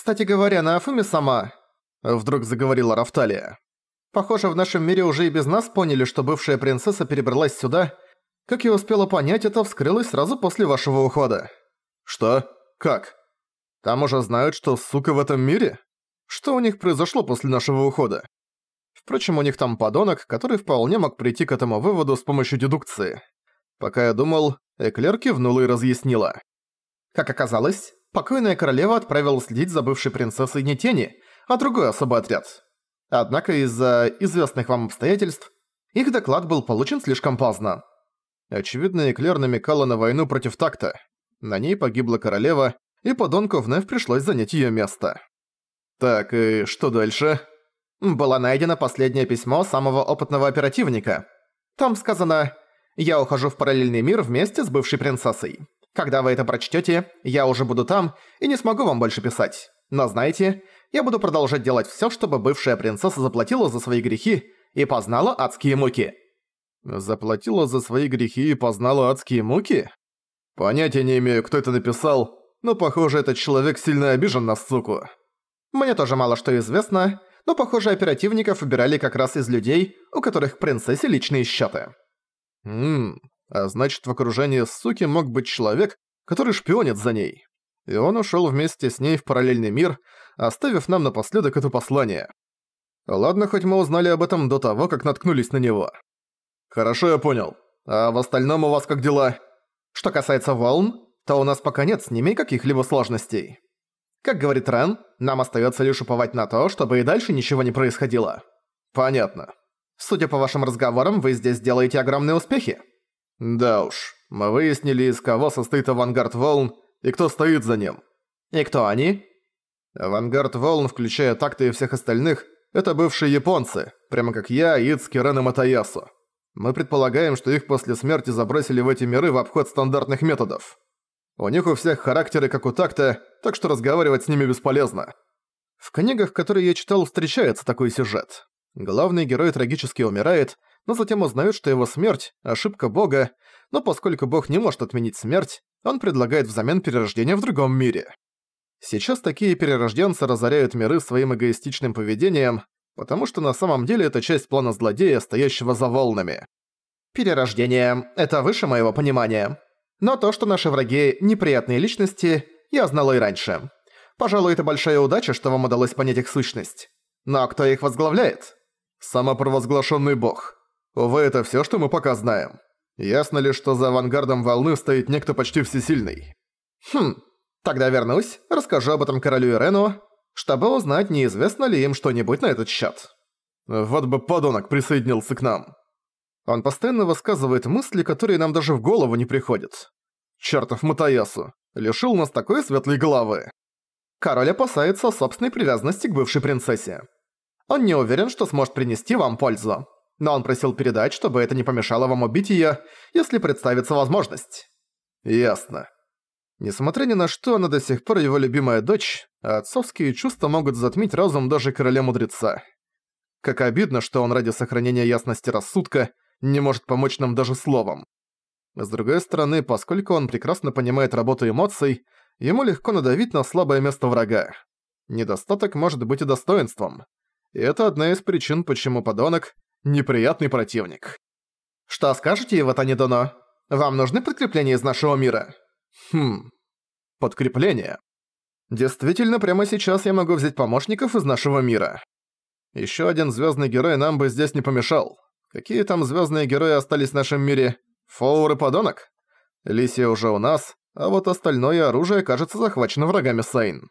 «Кстати говоря, на Афуме сама...» Вдруг заговорила Рафталия. «Похоже, в нашем мире уже и без нас поняли, что бывшая принцесса перебралась сюда. Как я успела понять, это вскрылось сразу после вашего ухода». «Что? Как? Там уже знают, что сука в этом мире? Что у них произошло после нашего ухода?» Впрочем, у них там подонок, который вполне мог прийти к этому выводу с помощью дедукции. Пока я думал, Эклер кивнула и разъяснила. Как оказалось, покойная королева отправила следить за бывшей принцессой не тени, а другой особый отряд. Однако из-за известных вам обстоятельств их доклад был получен слишком поздно. Очевидно, Эклер намекала на войну против такта. На ней погибла королева, и подонку вновь пришлось занять её место. Так, и что дальше? Было найдено последнее письмо самого опытного оперативника. Там сказано «Я ухожу в параллельный мир вместе с бывшей принцессой. Когда вы это прочтете, я уже буду там и не смогу вам больше писать. Но знаете, я буду продолжать делать все, чтобы бывшая принцесса заплатила за свои грехи и познала адские муки». «Заплатила за свои грехи и познала адские муки?» «Понятия не имею, кто это написал, но, похоже, этот человек сильно обижен на суку». «Мне тоже мало что известно, но, похоже, оперативников выбирали как раз из людей, у которых принцессе личные счеты. Ммм, а значит, в окружении суки мог быть человек, который шпионит за ней. И он ушел вместе с ней в параллельный мир, оставив нам напоследок это послание. Ладно, хоть мы узнали об этом до того, как наткнулись на него. Хорошо, я понял. А в остальном у вас как дела? Что касается волн, то у нас пока нет с ними каких-либо сложностей. Как говорит Рен, нам остается лишь уповать на то, чтобы и дальше ничего не происходило. Понятно. Судя по вашим разговорам, вы здесь делаете огромные успехи. Да уж, мы выяснили, из кого состоит авангард волн и кто стоит за ним. И кто они? Авангард волн, включая такты и всех остальных, это бывшие японцы, прямо как я, Ицки, Рен и Матаясу. Мы предполагаем, что их после смерти забросили в эти миры в обход стандартных методов. У них у всех характеры как у такта, так что разговаривать с ними бесполезно. В книгах, которые я читал, встречается такой сюжет. Главный герой трагически умирает, но затем узнает, что его смерть – ошибка бога, но поскольку бог не может отменить смерть, он предлагает взамен перерождение в другом мире. Сейчас такие перерожденцы разоряют миры своим эгоистичным поведением, потому что на самом деле это часть плана злодея, стоящего за волнами. Перерождение – это выше моего понимания. Но то, что наши враги – неприятные личности, я знала и раньше. Пожалуй, это большая удача, что вам удалось понять их сущность. Но кто их возглавляет? Самопровозглашенный бог. Увы, это все, что мы пока знаем. Ясно ли, что за авангардом волны стоит некто почти всесильный? Хм, тогда вернусь, расскажу об этом королю Ирену, чтобы узнать, неизвестно ли им что-нибудь на этот счет. Вот бы подонок присоединился к нам. Он постоянно высказывает мысли, которые нам даже в голову не приходят. Чертов Матаясу, лишил нас такой светлой головы. Король опасается собственной привязанности к бывшей принцессе. Он не уверен, что сможет принести вам пользу. Но он просил передать, чтобы это не помешало вам убить её, если представится возможность. Ясно. Несмотря ни на что, она до сих пор его любимая дочь, а отцовские чувства могут затмить разум даже короля-мудреца. Как обидно, что он ради сохранения ясности рассудка не может помочь нам даже словом. С другой стороны, поскольку он прекрасно понимает работу эмоций, ему легко надавить на слабое место врага. Недостаток может быть и достоинством. И это одна из причин, почему подонок – неприятный противник. Что скажете, Иватани Доно? Вам нужны подкрепления из нашего мира? Хм, подкрепления. Действительно, прямо сейчас я могу взять помощников из нашего мира. Ещё один звёздный герой нам бы здесь не помешал. Какие там звездные герои остались в нашем мире? Фоур и подонок? Лисия уже у нас, а вот остальное оружие кажется захвачено врагами Сейн.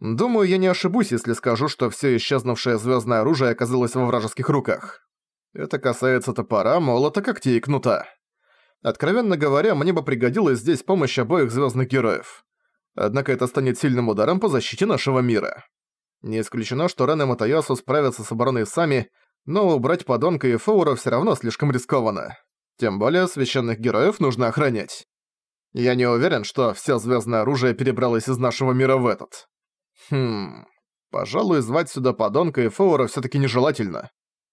Думаю, я не ошибусь, если скажу, что все исчезнувшее звездное оружие оказалось во вражеских руках. Это касается топора, молота, когтей и кнута. Откровенно говоря, мне бы пригодилась здесь помощь обоих звездных героев. Однако это станет сильным ударом по защите нашего мира. Не исключено, что Рен и Матаясу справятся с обороной сами, но убрать подонка и Фоура все равно слишком рискованно. Тем более священных героев нужно охранять. Я не уверен, что все звездное оружие перебралось из нашего мира в этот. Хм... Пожалуй, звать сюда подонка и Фоура все таки нежелательно.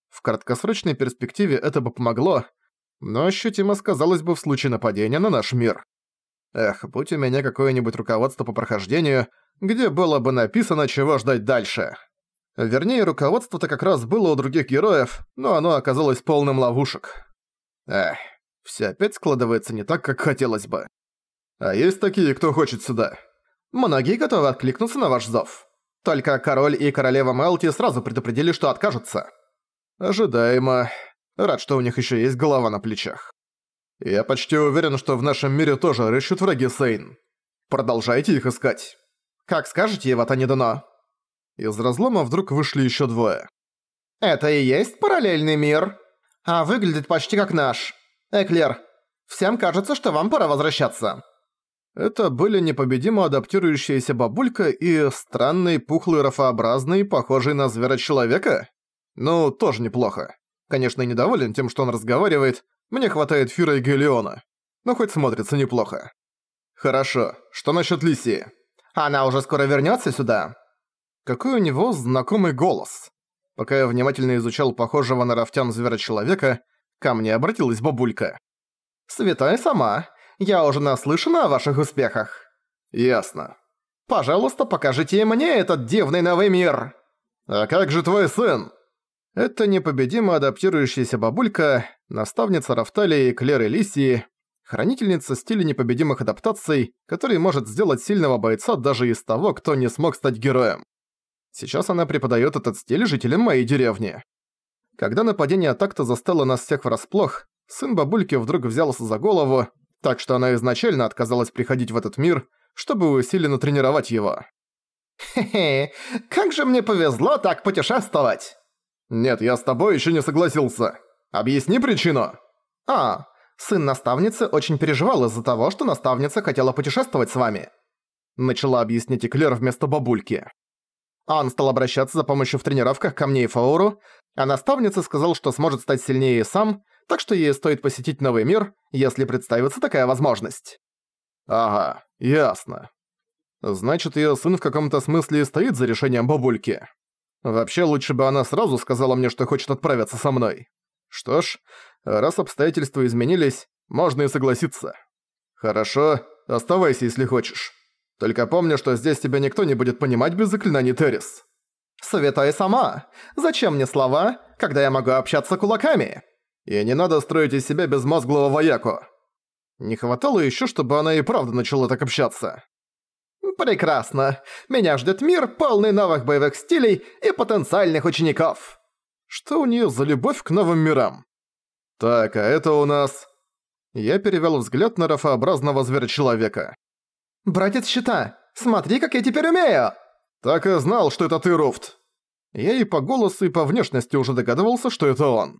В краткосрочной перспективе это бы помогло, но ощутимо сказалось бы в случае нападения на наш мир. Эх, будь у меня какое-нибудь руководство по прохождению, где было бы написано, чего ждать дальше. Вернее, руководство-то как раз было у других героев, но оно оказалось полным ловушек. Эх, все опять складывается не так, как хотелось бы. А есть такие, кто хочет сюда? Многие готовы откликнуться на ваш зов. Только король и королева Мелти сразу предупредили, что откажутся. Ожидаемо. Рад, что у них еще есть голова на плечах. Я почти уверен, что в нашем мире тоже рыщут враги Сейн. Продолжайте их искать. Как скажете, Ивата дано. Из разлома вдруг вышли еще двое. «Это и есть параллельный мир? А выглядит почти как наш. Эклер, всем кажется, что вам пора возвращаться». Это были непобедимо адаптирующаяся бабулька и странный пухлый рафообразный, похожий на звера-человека? Ну, тоже неплохо. Конечно, недоволен тем, что он разговаривает, мне хватает Фира и Гелиона. Но хоть смотрится неплохо. Хорошо, что насчет Лисии? Она уже скоро вернется сюда? Какой у него знакомый голос. Пока я внимательно изучал похожего на рафтян звера-человека, ко мне обратилась бабулька. «Святая сама, я уже наслышана о ваших успехах». «Ясно. Пожалуйста, покажите мне этот дивный новый мир». «А как же твой сын?» Это непобедимо адаптирующаяся бабулька, наставница Рафталии Клеры Лисии, хранительница стиля непобедимых адаптаций, который может сделать сильного бойца даже из того, кто не смог стать героем. Сейчас она преподает этот стиль жителям моей деревни. Когда нападение так-то застало нас всех врасплох, сын бабульки вдруг взялся за голову, так что она изначально отказалась приходить в этот мир, чтобы усиленно тренировать его. «Хе-хе, как же мне повезло так путешествовать!» «Нет, я с тобой еще не согласился. Объясни причину!» «А, сын наставницы очень переживал из-за того, что наставница хотела путешествовать с вами». Начала объяснять Эклер вместо бабульки. Он стал обращаться за помощью в тренировках ко мне и Фауру, а наставница сказал, что сможет стать сильнее и сам, так что ей стоит посетить новый мир, если представится такая возможность. Ага, ясно. Значит, её сын в каком-то смысле и стоит за решением бабульки. Вообще, лучше бы она сразу сказала мне, что хочет отправиться со мной. Что ж, раз обстоятельства изменились, можно и согласиться. Хорошо, оставайся, если хочешь. Только помни, что здесь тебя никто не будет понимать без заклинаний Террис. Святая сама. Зачем мне слова, когда я могу общаться кулаками? И не надо строить из себя безмозглого вояку. Не хватало еще, чтобы она и правда начала так общаться. Прекрасно. Меня ждет мир, полный новых боевых стилей и потенциальных учеников. Что у нее за любовь к новым мирам? Так, а это у нас... Я перевел взгляд на рафообразного зверя-человека. «Братец щита, смотри, как я теперь умею!» «Так и знал, что это ты, Руфт!» Я и по голосу, и по внешности уже догадывался, что это он.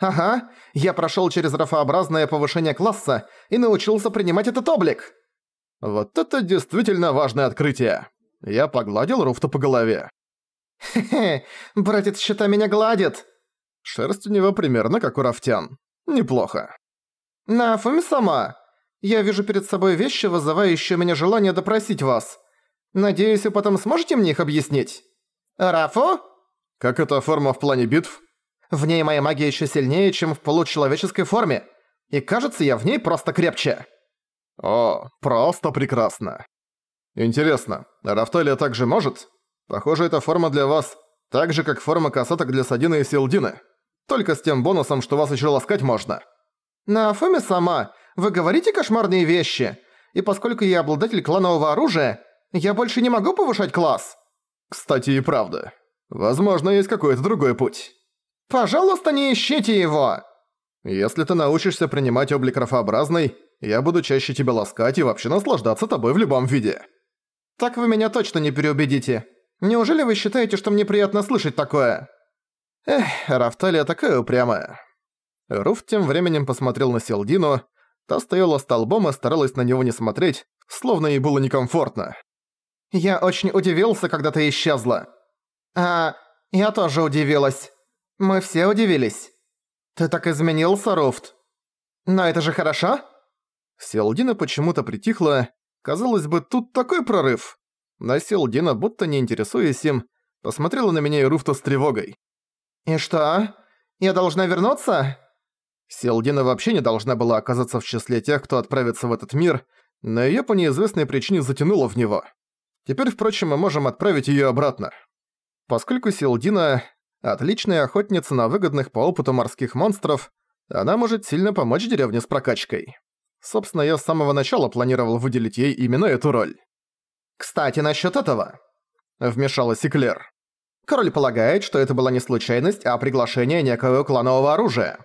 «Ага, я прошёл через рафообразное повышение класса и научился принимать этот облик!» Вот это действительно важное открытие. Я погладил Руфта по голове. «Хе-хе, братец щита меня гладит!» Шерсть у него примерно как у рафтян. Неплохо. «Нафуми сама, я вижу перед собой вещи, вызывающие у меня желание допросить вас. Надеюсь, вы потом сможете мне их объяснить? Рафу? Как эта форма в плане битв? В ней моя магия еще сильнее, чем в получеловеческой форме. И кажется, я в ней просто крепче. О, просто прекрасно. Интересно, Рафталия также может? Похоже, эта форма для вас так же, как форма касаток для Садины и Силдины. Только с тем бонусом, что вас еще ласкать можно. На Фоме сама вы говорите кошмарные вещи, и поскольку я обладатель кланового оружия, я больше не могу повышать класс. Кстати, и правда. Возможно, есть какой-то другой путь. Пожалуйста, не ищите его! Если ты научишься принимать облик рафообразный, я буду чаще тебя ласкать и вообще наслаждаться тобой в любом виде. Так вы меня точно не переубедите. Неужели вы считаете, что мне приятно слышать такое? Эх, Рафталия такая упрямая. Руф тем временем посмотрел на Селдину, Та стояла столбом и старалась на него не смотреть, словно ей было некомфортно. «Я очень удивился, когда ты исчезла». «А, я тоже удивилась. Мы все удивились. Ты так изменился, Руфт. Но это же хорошо?» Селдина почему-то притихла. Казалось бы, тут такой прорыв. Но Селдина, будто не интересуясь им, посмотрела на меня и Руфта с тревогой. «И что? Я должна вернуться?» Селдина вообще не должна была оказаться в числе тех, кто отправится в этот мир, но её по неизвестной причине затянуло в него. Теперь, впрочем, мы можем отправить её обратно. Поскольку Силдина – отличная охотница на выгодных по опыту морских монстров, она может сильно помочь деревне с прокачкой. Собственно, я с самого начала планировал выделить ей именно эту роль. «Кстати, насчёт этого», – вмешалась Эклер. Король полагает, что это была не случайность, а приглашение некоего кланового оружия.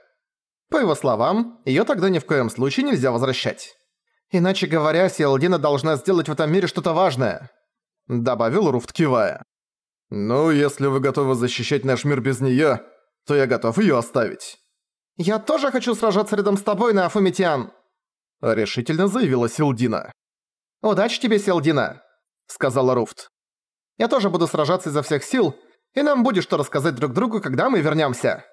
По его словам, её тогда ни в коем случае нельзя возвращать. Иначе говоря, Сиалдина должна сделать в этом мире что-то важное», — добавил Руфт, кивая. «Ну, если вы готовы защищать наш мир без неё, то я готов её оставить». «Я тоже хочу сражаться рядом с тобой на Афумитиан», — решительно заявила Силдина. «Удачи тебе, Силдина», — сказала Руфт. «Я тоже буду сражаться изо всех сил, и нам будет что рассказать друг другу, когда мы вернёмся».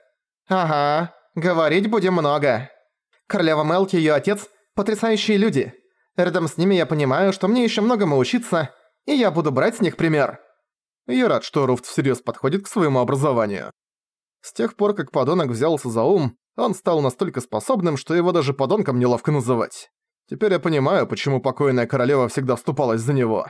«Ага, говорить будем много. Королева Мелки и её отец — потрясающие люди. Рядом с ними я понимаю, что мне ещё многому учиться, и я буду брать с них пример». Я рад, что Руфт всерьёз подходит к своему образованию. С тех пор, как подонок взялся за ум, он стал настолько способным, что его даже подонком неловко называть. Теперь я понимаю, почему покойная королева всегда вступалась за него.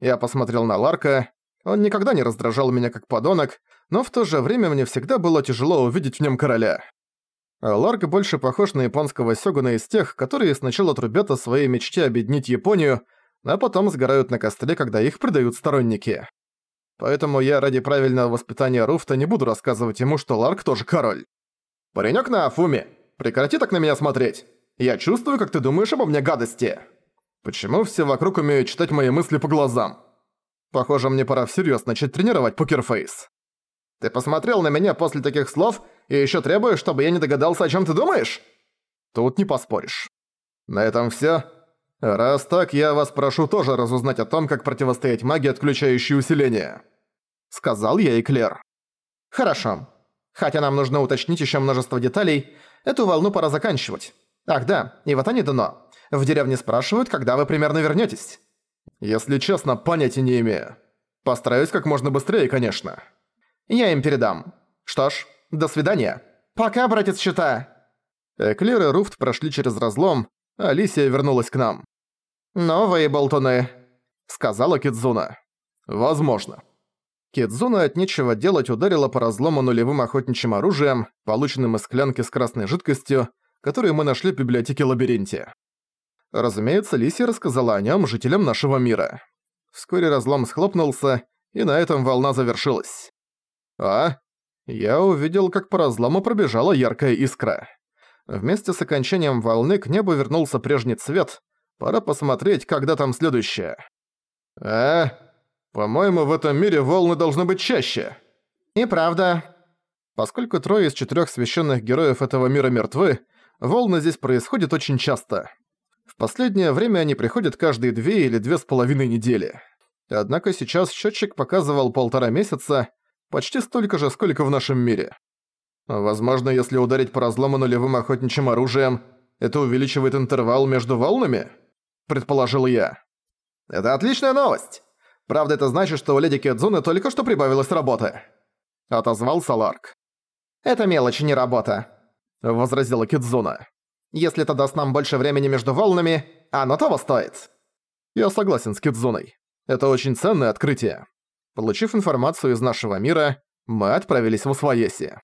Я посмотрел на Ларка. Он никогда не раздражал меня как подонок, но в то же время мне всегда было тяжело увидеть в нем короля. А Ларк больше похож на японского сёгуна из тех, которые сначала трубят о своей мечте объединить Японию, а потом сгорают на костре, когда их предают сторонники. Поэтому я ради правильного воспитания Руфта не буду рассказывать ему, что Ларк тоже король. «Паренёк на Афуме, прекрати так на меня смотреть. Я чувствую, как ты думаешь обо мне гадости». Почему все вокруг умеют читать мои мысли по глазам? Похоже, мне пора всерьез начать тренировать покерфейс. Ты посмотрел на меня после таких слов и еще требуешь, чтобы я не догадался, о чем ты думаешь? Тут не поспоришь. На этом все. Раз так, я вас прошу тоже разузнать о том, как противостоять магии, отключающей усиление. Сказал я и Клер. Хорошо. Хотя нам нужно уточнить еще множество деталей, эту волну пора заканчивать. Ах да, и вот они дано. В деревне спрашивают, когда вы примерно вернётесь. Если честно, понятия не имею. Постараюсь как можно быстрее, конечно. Я им передам. Что ж, до свидания. Пока, братец Щита. Эклер и Руфт прошли через разлом, Алисия вернулась к нам. «Новые болтуны», — сказала Кидзуна. «Возможно». Кидзуна от нечего делать ударила по разлому нулевым охотничьим оружием, полученным из склянки с красной жидкостью, которую мы нашли в библиотеке-лабиринте. Разумеется, Лисия рассказала о нем жителям нашего мира. Вскоре разлом схлопнулся, и на этом волна завершилась. А? Я увидел, как по разлому пробежала яркая искра. Вместе с окончанием волны к небу вернулся прежний цвет. Пора посмотреть, когда там следующее. А? По-моему, в этом мире волны должны быть чаще. И правда. Поскольку трое из четырех священных героев этого мира мертвы, волны здесь происходят очень часто. В последнее время они приходят каждые две или две с половиной недели. Однако сейчас счетчик показывал полтора месяца, почти столько же, сколько в нашем мире. Возможно, если ударить по разлому нулевым охотничьим оружием, это увеличивает интервал между волнами? Предположил я. Это отличная новость! Правда, это значит, что у леди Кедзуны только что прибавилась работы. Отозвался Ларк. Это мелочь, не работа. Возразила Кедзуна. Если это даст нам больше времени между волнами, оно того стоит. Я согласен с Кидзуной. Это очень ценное открытие. Получив информацию из нашего мира, мы отправились в Освоесье.